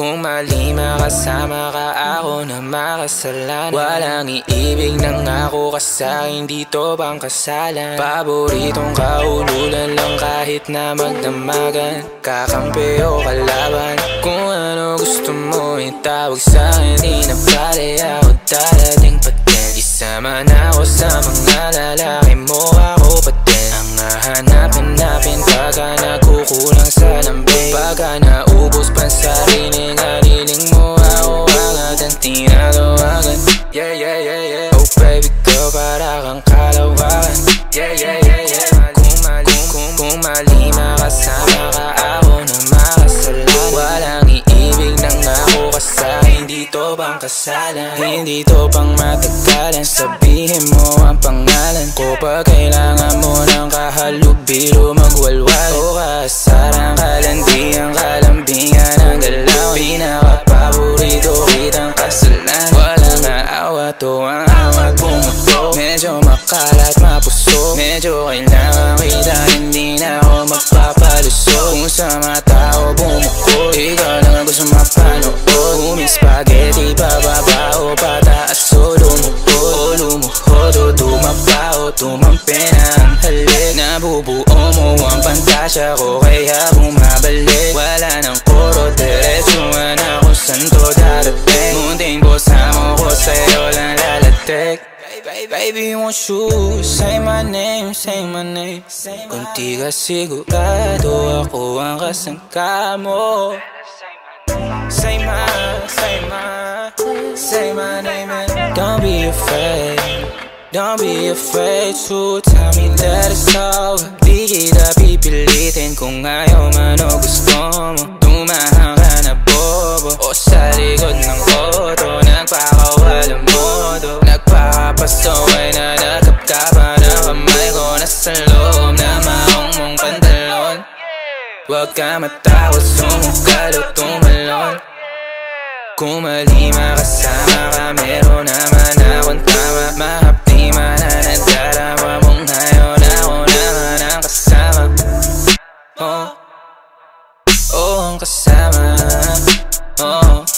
Kung mali makasama ka. Ako na makasalanan. Walang iibig ng ako ka dito bang kasalan? Paboritong kaululan lang kahit na magdamagan. Kakampi o kalaban. Kung ano gusto mo itawag sa'kin Di na pala ako darating pa din. Isama na ako sa mga lalaki. Mo ako pa din. Ang hahanap-hanapin pagka nagkukulang yeah, Oh baby girl, para kang kalawakan Yeah, yeah, yeah, yeah. Kung mali, kung, kung mali makasama ka ako na makasalan Walang iibig ng ako ka sa'kin Dito bang kasalan. Hindi to pang matagalan. Sabihin mo ang pangalan ko. Pag kailangan mo ng kahalubilo Magwalwal. O kasarang kalandiang kalambingan ng galaw Pinaka-paborito kitang kasalan Walang aawa to ang bumuto Medyo makalat mapuso. Medyo kailangan kita Hindi na ako magpapalusot Kung sa mga tao bumuko Ikaw lang ang gusto mapanood. Umi spaghetti pababa o pataas o lumuhod O lumuhod o tumaba o tumampi na ang halik Nabubuo mo ang pantasya ko Kaya Baby, won't you say my name, say my name? Kung di ka sigurado ako ang kasangka mo Say my, say my, say my name and don't be afraid. Don't be afraid to tell me that it's over. Di kita pipilitin kung ayaw man o gusto mo Tumahang ka na bobo. O sa likod ng auto Nagpakawalang modo Nagpakapasaway Huwag ka matawa, sumukal o tumalon. Kung malima kasama ka, meron naman akong tama Mahapdi man na nadarama mong ngayon Ako naman ang kasama. Oh, oh ang kasama. Oh.